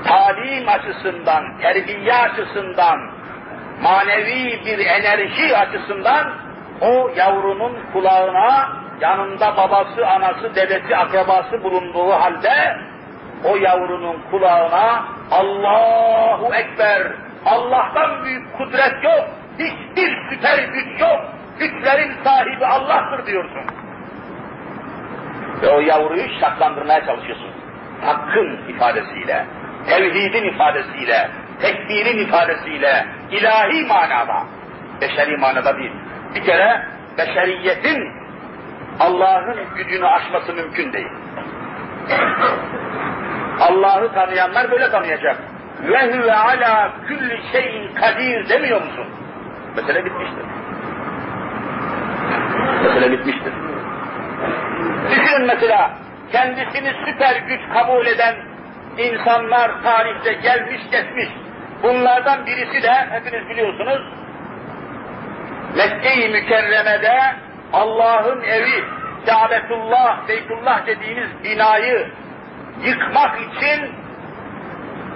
talim açısından, terbiye açısından, manevi bir enerji açısından o yavrunun kulağına yanında babası, anası, dedesi, akrabası bulunduğu halde o yavrunun kulağına Allahu Ekber, Allah'tan büyük kudret yok, hiçbir süper güç yok, güçlerin sahibi Allah'tır diyorsun. Ve o yavruyu şartlandırmaya çalışıyorsun. Hakkın ifadesiyle, tevhidin ifadesiyle, tekbirin ifadesiyle, ilahi manada, beşeri manada değil. Bir kere beşeriyetin Allah'ın gücünü aşması mümkün değil. Allah'ı tanıyanlar böyle tanıyacak. Ve huve ala külli şeyin kadir demiyor musun? Mesele bitmiştir. Mesele bitmiştir. Düşünün mesela kendisini süper güç kabul eden insanlar tarihte gelmiş geçmiş. Bunlardan birisi de hepiniz biliyorsunuz Mekke-i Mükerreme'de Allah'ın evi Kâbetullah, Beytullah dediğimiz binayı yıkmak için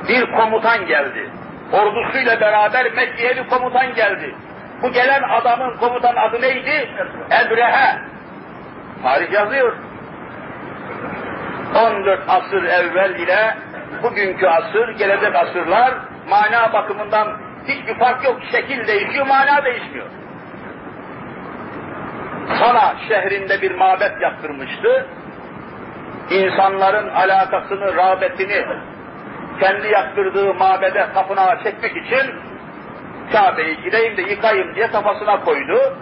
bir komutan geldi. Ordusuyla beraber Mekke'ye bir komutan geldi. Bu gelen adamın komutan adı neydi? Ebrehe. Tarih yazıyor. 14 asır evvel ile bugünkü asır, gelecek asırlar mana bakımından hiçbir fark yok. Şekil değişiyor, mana değişmiyor. Sana şehrinde bir mabet yaptırmıştı. İnsanların alakasını, rağbetini kendi yaptırdığı mabede tapınağa çekmek için Kabe'yi gideyim de yıkayım diye kafasına koydu.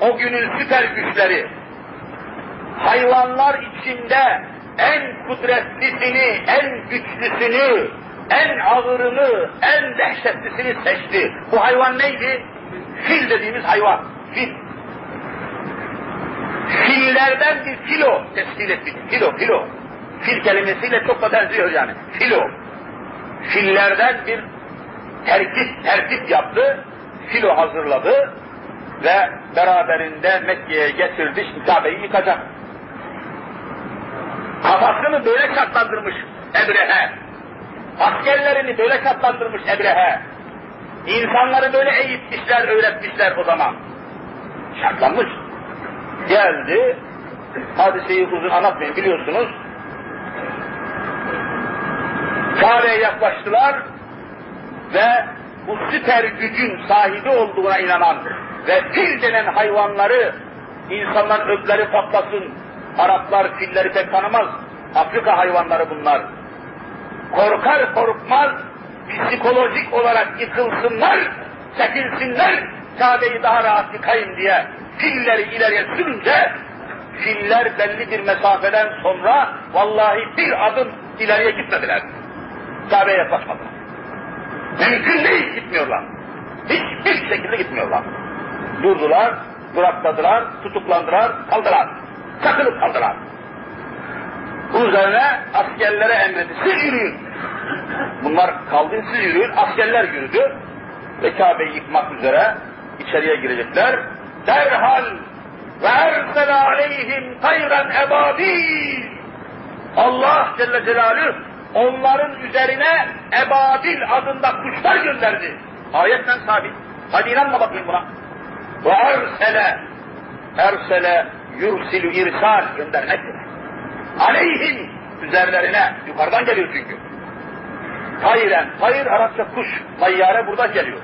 O günün süper güçleri hayvanlar içinde en kudretlisini, en güçlüsünü, en ağırını, en dehşetlisini seçti. Bu hayvan neydi? Fil dediğimiz hayvan. Fil. Fillerden bir filo tescil ettik. Filo, filo. Fil kelimesiyle çok da benziyor yani. Filo. Fillerden bir terkip, tertip yaptı. Filo hazırladı ve beraberinde Mekke'ye getirdi. Şimdi Kabe'yi yıkacak. Kafasını böyle şartlandırmış Ebrehe. Askerlerini böyle şartlandırmış Ebrehe. İnsanları böyle eğitmişler, öğretmişler o zaman. Şartlanmış. Geldi, hadiseyi uzun anlatmayın biliyorsunuz. Kabe'ye yaklaştılar ve bu süper gücün sahibi olduğuna inanan ve fil denen hayvanları insanların ökleri patlasın, Araplar filleri pek tanımaz. Afrika hayvanları bunlar. Korkar korkmaz psikolojik olarak yıkılsınlar, çekilsinler, Kabe'yi daha rahat yıkayın diye filleri ileriye sürünce filler belli bir mesafeden sonra vallahi bir adım ileriye gitmediler. Kabe'ye yaklaşmadılar. Mümkün değil gitmiyorlar. Hiçbir şekilde gitmiyorlar. Durdular, durakladılar, tutuklandılar, kaldılar. Çakılıp kaldılar. Bunun üzerine askerlere emretti. Siz yürüyün. Bunlar kaldı, siz yürüyün. Askerler yürüdü. Ve Kabe'yi yıkmak üzere içeriye girecekler. Derhal ve ersele aleyhim tayran ebabil. Allah Celle Celaluhu onların üzerine ebabil adında kuşlar gönderdi. Ayetten sabit. Hadi inanma bakayım buna. Ve ersele yursilu irsal göndermek Aleyhim üzerlerine yukarıdan geliyor çünkü. Tayren, tayr Arapça kuş, tayyare buradan geliyor.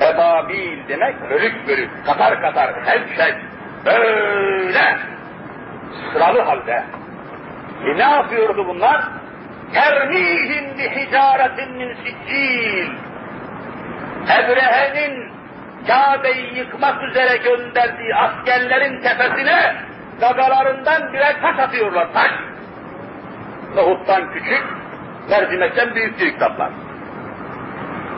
Ebabil demek bölük bölük, katar katar, her şey böyle sıralı halde. E ne yapıyordu bunlar? Termihim bi hicaretin min siccil. Ebrehe'nin Kabe'yi yıkmak üzere gönderdiği askerlerin tepesine gagalarından birer taş atıyorlar, taş. Nohuttan küçük, mercimekten büyük büyük tatlar.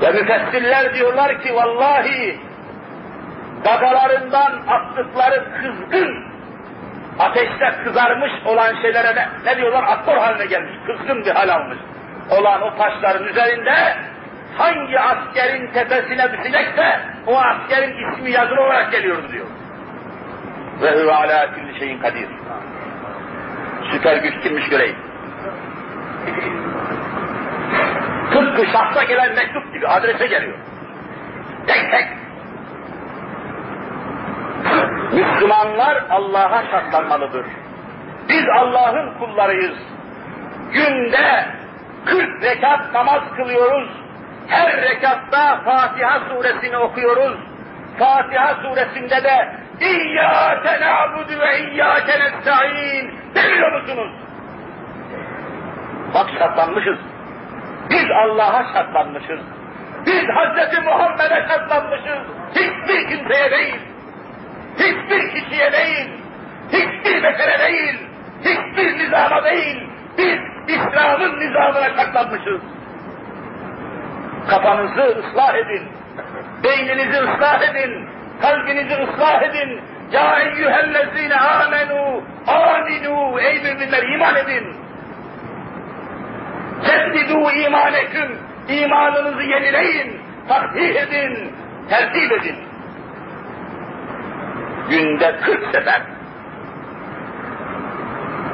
Ve müfessirler diyorlar ki vallahi gagalarından attıkları kızgın, ateşte kızarmış olan şeylere ne, ne diyorlar? Aktör haline gelmiş, kızgın bir hal almış. Olan o taşların üzerinde hangi askerin tepesine düşecekse o askerin ismi yazılı olarak geliyordu diyor. Ve huve ala şeyin kadir. Süper güç kimmiş göreyim. Tıpkı şahsa gelen mektup gibi adrese geliyor. Tek tek. Müslümanlar Allah'a şartlanmalıdır. Biz Allah'ın kullarıyız. Günde 40 rekat namaz kılıyoruz. Her rekatta Fatiha suresini okuyoruz. Fatiha suresinde de İyyâke na'budu ve iyyâke nesta'in demiyor musunuz? Bak şartlanmışız. Biz Allah'a şartlanmışız. Biz Hz. Muhammed'e şartlanmışız. Hiçbir kimseye değil. hiçbir kişiye değil, hiçbir beşere değil, hiçbir nizama değil, biz İslam'ın nizamına saklanmışız. Kafanızı ıslah edin, beyninizi ıslah edin, kalbinizi ıslah edin. Ya eyyühellezine amenu, aminu, ey müminler iman edin. Seddidu imaneküm, imanınızı yenileyin, takdih edin, tertip edin. Günde 40 sefer.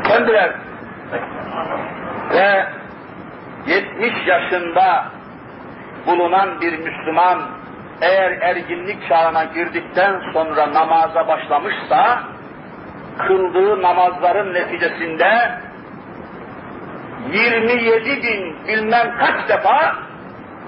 Kendiler ve 70 yaşında bulunan bir Müslüman eğer erginlik çağına girdikten sonra namaza başlamışsa kıldığı namazların neticesinde 27 bin bilmem kaç defa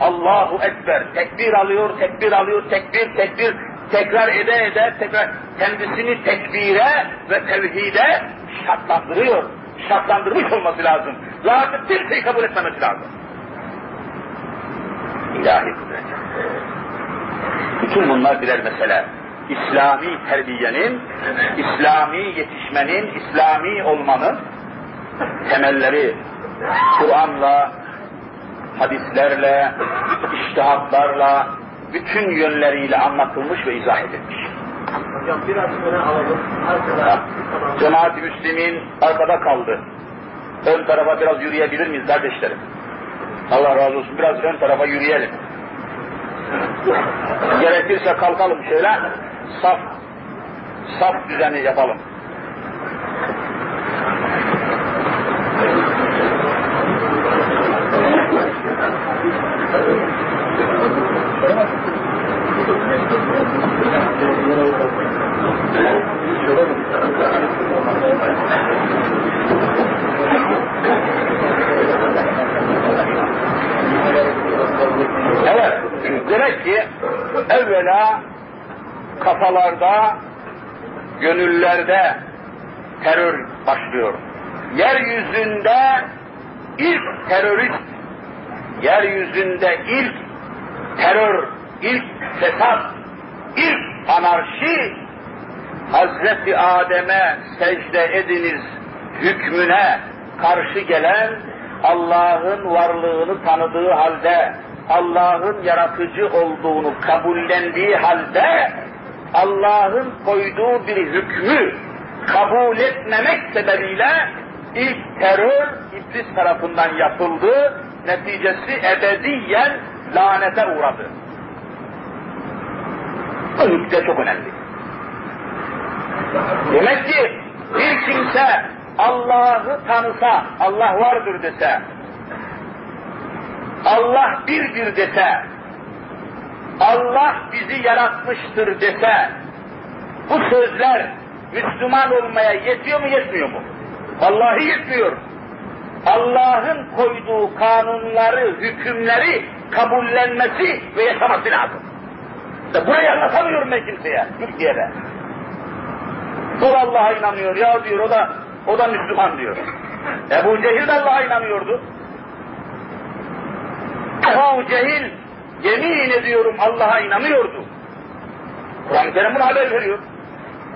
Allahu Ekber tekbir alıyor, tekbir alıyor, tekbir, tekbir tekrar ede ede tekrar kendisini tekbire ve tevhide şartlandırıyor. Şartlandırmış olması lazım. Lakin bir şey kabul etmemesi lazım. İlahi kudret. Bütün bunlar birer mesele. İslami terbiyenin, İslami yetişmenin, İslami olmanın temelleri Kur'an'la, hadislerle, iştihatlarla, bütün yönleriyle anlatılmış ve izah edilmiş. Hocam biraz öne alalım. Arkada. Cemaat-i Müslümin arkada kaldı. Ön tarafa biraz yürüyebilir miyiz kardeşlerim? Allah razı olsun. Biraz ön tarafa yürüyelim. Gerekirse kalkalım şöyle. Saf, saf düzeni yapalım. Evet, demek ki evvela kafalarda, gönüllerde terör başlıyor. Yeryüzünde ilk terörist, yeryüzünde ilk terör, ilk fesat, ilk anarşi Hazreti Adem'e secde ediniz hükmüne karşı gelen Allah'ın varlığını tanıdığı halde, Allah'ın yaratıcı olduğunu kabullendiği halde, Allah'ın koyduğu bir hükmü kabul etmemek sebebiyle ilk terör iblis tarafından yapıldı, neticesi ebediyen lanete uğradı. Bu nükte çok önemli. Demek ki bir kimse Allah'ı tanısa, Allah vardır dese, Allah birdir dese, Allah bizi yaratmıştır dese, bu sözler Müslüman olmaya yetiyor mu yetmiyor mu? Vallahi yetmiyor. Allah'ın koyduğu kanunları, hükümleri kabullenmesi ve yaşaması lazım. İşte burayı anlatamıyorum ben kimseye, Türkiye'de. O Allah'a inanıyor ya diyor, o da o da Müslüman diyor. Ebu Cehil de Allah'a inanıyordu. Ebu Cehil yemin ediyorum Allah'a inanıyordu. Kur'an-ı Kerim bunu haber veriyor.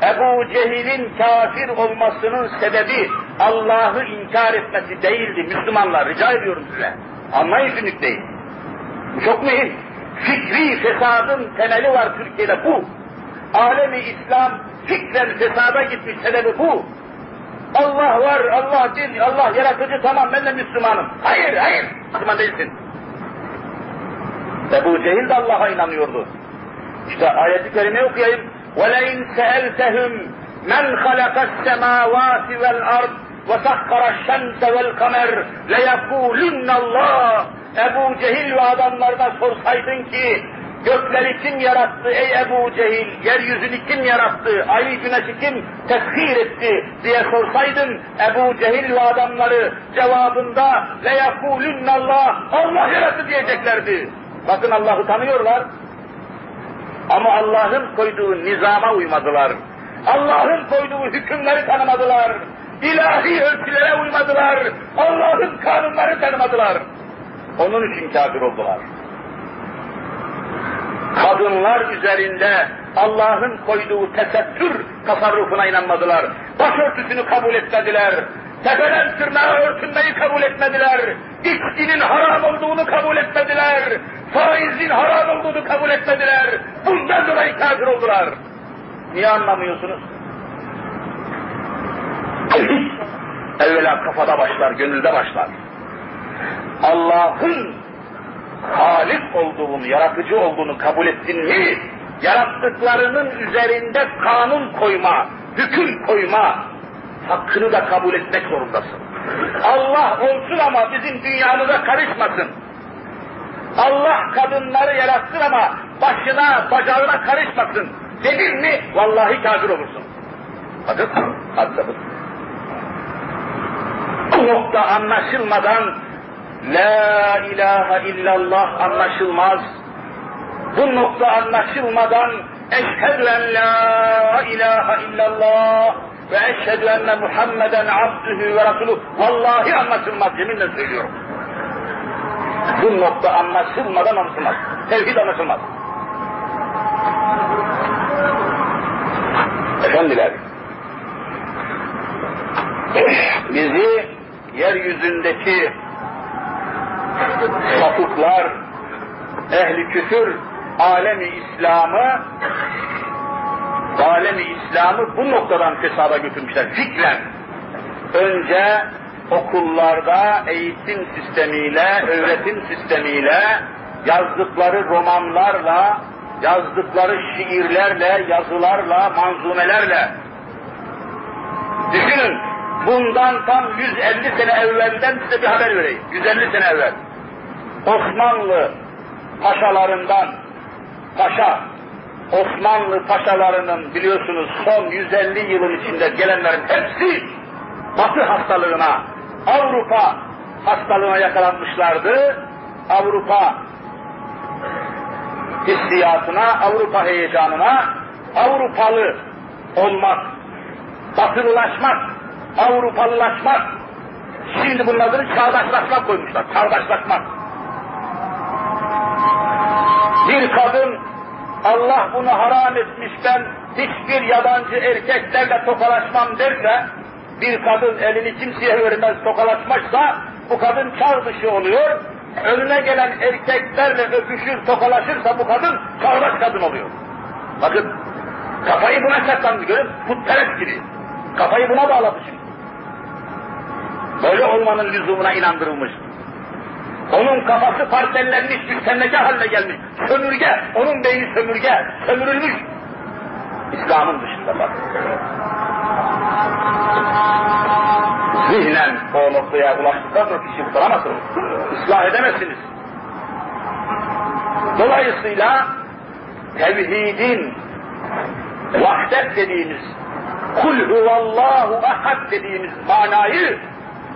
Ebu Cehil'in kafir olmasının sebebi Allah'ı inkar etmesi değildi Müslümanlar. Rica ediyorum size. Anlayın günlük değil. Bu çok mühim. Fikri fesadın temeli var Türkiye'de bu. Alemi İslam fikren fesada gitmiş sebebi bu. Allah var, Allah bir, Allah yaratıcı tamam ben de Müslümanım. Hayır, hayır, Müslüman değilsin. Ebu Cehil de Allah'a inanıyordu. İşte ayeti kerime okuyayım. وَلَاِنْ سَأَلْتَهُمْ مَنْ خَلَقَ السَّمَاوَاتِ وَالْأَرْضِ وَسَخَّرَ الشَّمْسَ وَالْقَمَرِ لَيَقُولُنَّ اللّٰهِ Ebu Cehil ve adamlarına sorsaydın ki gökleri kim yarattı ey Ebu Cehil, yeryüzünü kim yarattı, ayı güneşi kim teshir etti diye sorsaydın Ebu Cehil ve adamları cevabında لَيَقُولُنَّ اللّٰهِ Allah yarattı diyeceklerdi. Bakın Allah'ı tanıyorlar. Ama Allah'ın koyduğu nizama uymadılar. Allah'ın koyduğu hükümleri tanımadılar. İlahi ölçülere uymadılar. Allah'ın kanunları tanımadılar. Onun için kafir oldular. Kadınlar üzerinde Allah'ın koyduğu tesettür tasarrufuna inanmadılar. Başörtüsünü kabul etmediler. Tepeden tırnağa örtünmeyi kabul etmediler. İçkinin haram olduğunu kabul etmediler. Faizin haram olduğunu kabul etmediler. Bundan dolayı kafir oldular. Niye anlamıyorsunuz? (clears throat) Evvela kafada başlar, gönülde başlar. Allah'ın halik olduğunu, yaratıcı olduğunu kabul ettin mi, yarattıklarının üzerinde kanun koyma, hüküm koyma, hakkını da kabul etmek zorundasın. Allah olsun ama bizim dünyamıza karışmasın. Allah kadınları yarattır ama başına, bacağına karışmasın. Dedin mi, vallahi kafir olursun. Bakın, anladın. Bu nokta anlaşılmadan La ilahe illallah anlaşılmaz. Bu nokta anlaşılmadan eşhedü en la ilahe illallah ve eşhedü enne Muhammeden abdühü ve resulü vallahi anlaşılmaz yeminle söylüyorum. Bu nokta anlaşılmadan anlaşılmaz. Tevhid anlaşılmaz. Efendiler, bizi yeryüzündeki sapıklar, ehli küfür, alemi İslam'ı alemi İslam'ı bu noktadan fesada götürmüşler fikren. Önce okullarda eğitim sistemiyle, öğretim sistemiyle, yazdıkları romanlarla, yazdıkları şiirlerle, yazılarla, manzumelerle. Düşünün, bundan tam 150 sene evvelden size bir haber vereyim. 150 sene evvel. Osmanlı paşalarından, paşa, Osmanlı paşalarının biliyorsunuz son 150 yılın içinde gelenlerin hepsi Batı hastalığına, Avrupa hastalığına yakalanmışlardı. Avrupa hissiyatına, Avrupa heyecanına, Avrupalı olmak, batılılaşmak, Avrupalılaşmak, şimdi bunun adını çağdaşlaşmak koymuşlar, çağdaşlaşmak. Bir kadın Allah bunu haram etmiş ben hiçbir yabancı erkeklerle tokalaşmam derse, bir kadın elini kimseye vermez tokalaşmazsa, bu kadın çağ dışı oluyor. Önüne gelen erkeklerle öpüşür, tokalaşırsa bu kadın çağdaş kadın oluyor. Bakın, kafayı buna saklandı görün, putperest gibi. Kafayı buna bağladı. Böyle olmanın lüzumuna inandırılmış. Onun kafası parsellenmiş, bir senneke haline gelmiş. Sömürge, onun beyni sömürge, sömürülmüş. İslam'ın dışında bak. Zihnen o noktaya ulaştıktan sonra kişi kurtaramazsınız. Islah edemezsiniz. Dolayısıyla tevhidin vahdet dediğimiz, kul huvallahu ahad dediğimiz manayı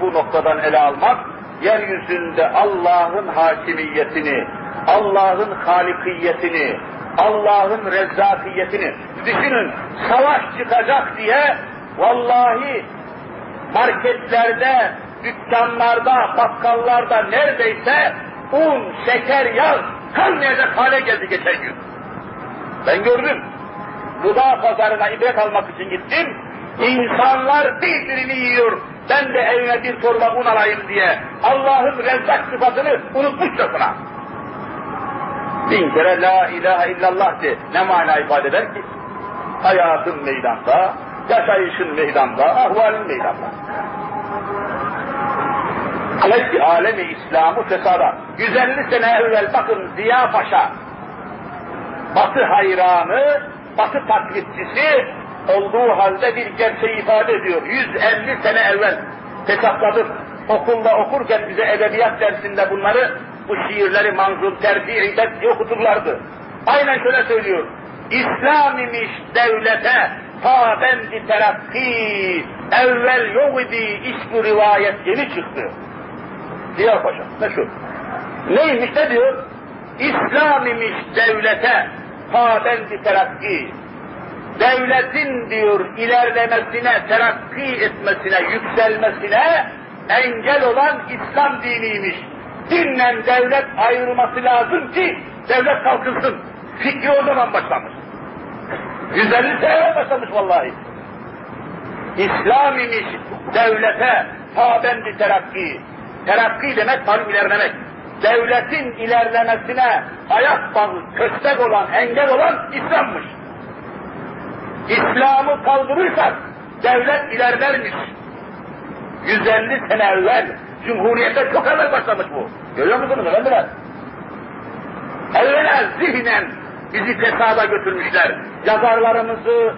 bu noktadan ele almak, yeryüzünde Allah'ın hakimiyetini, Allah'ın halikiyetini, Allah'ın rezzakiyetini düşünün. Savaş çıkacak diye vallahi marketlerde, dükkanlarda, bakkallarda neredeyse un, şeker, yağ kalmayacak hale geldi geçen gün. Ben gördüm. Gıda pazarına ibret almak için gittim. İnsanlar birbirini yiyor. Ben de evime bir torba un alayım diye. Allah'ın rezzak sıfatını unutmuşçasına. Bin kere la ilahe illallah de. Ne mana ifade eder ki? Hayatın meydanda, yaşayışın meydanda, ahvalin meydanda. Aleyhi alemi İslam'ı fesada. 150 sene evvel bakın Ziya Paşa, Batı hayranı, Batı taklitçisi olduğu halde bir gerçeği ifade ediyor. 150 sene evvel hesapladık. Okulda okurken bize edebiyat dersinde bunları, bu şiirleri manzum, terfi, ibet okuturlardı. Aynen şöyle söylüyor. İslam imiş devlete pabendi terakki, evvel yok idi ismi rivayet yeni çıktı. Ziya Paşa, meşhur. Neymiş ne diyor? İslam imiş devlete pabendi terakki. Devletin diyor ilerlemesine, terakki etmesine, yükselmesine engel olan İslam diniymiş. Dinle devlet ayrılması lazım ki devlet kalkınsın. Fikri o zaman başlamış. 150 sene başlamış vallahi. İslam imiş devlete tabendi terakki. Terakki demek malum ilerlemek. Devletin ilerlemesine ayak bağı, köstek olan, engel olan İslam'mış. İslam'ı kaldırırsak devlet ilerlermiş. 150 sene evvel Cumhuriyete çok evvel başlamış bu. Görüyor musunuz efendiler? Evvela zihnen bizi fesada götürmüşler. Yazarlarımızı,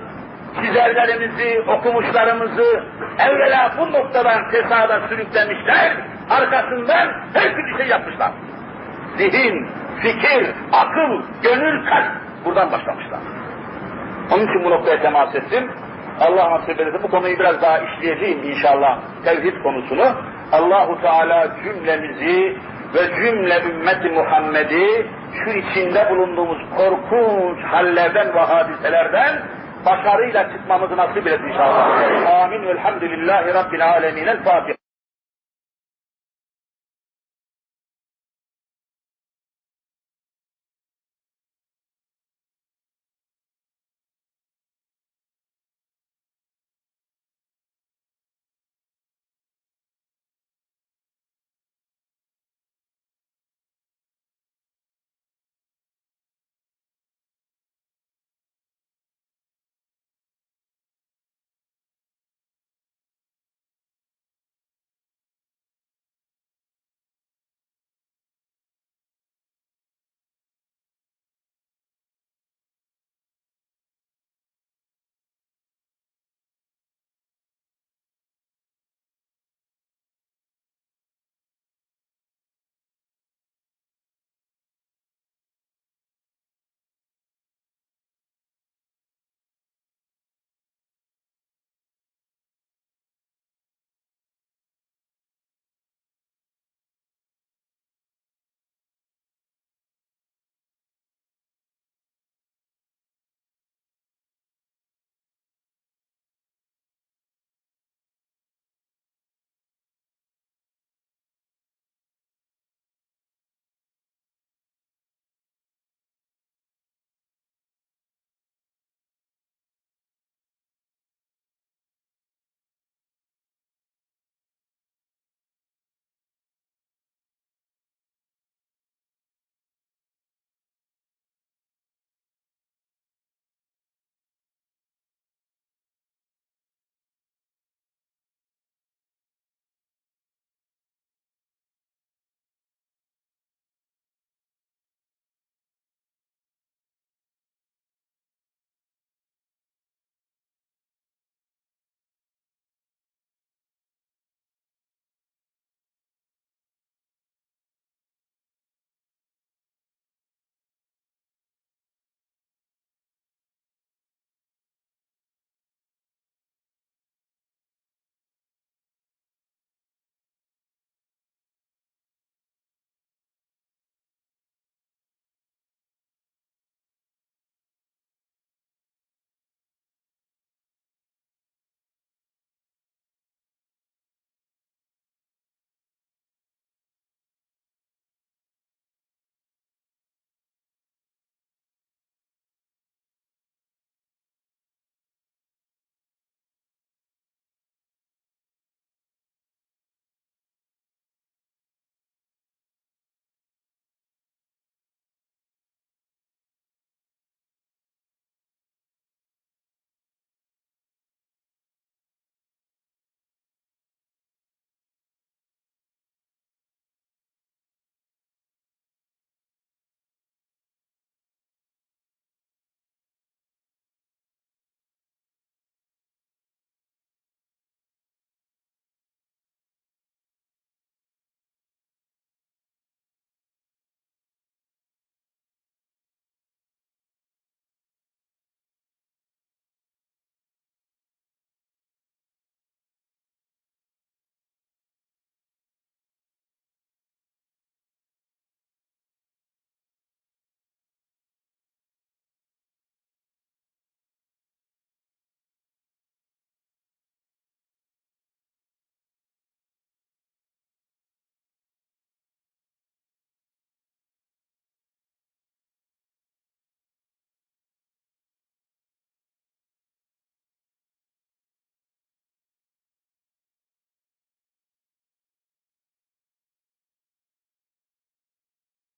çizerlerimizi, okumuşlarımızı evvela bu noktadan fesada sürüklemişler. Arkasından her türlü şey yapmışlar. Zihin, fikir, akıl, gönül, kalp buradan başlamışlar. Onun için bu noktaya temas ettim. Allah nasip ederse bu konuyu biraz daha işleyeceğim inşallah tevhid konusunu. Allahu Teala cümlemizi ve cümle ümmeti Muhammed'i şu içinde bulunduğumuz korkunç hallerden ve hadiselerden başarıyla çıkmamızı nasip etsin inşallah. Amin. Velhamdülillahi Rabbil alemin. El Fatiha.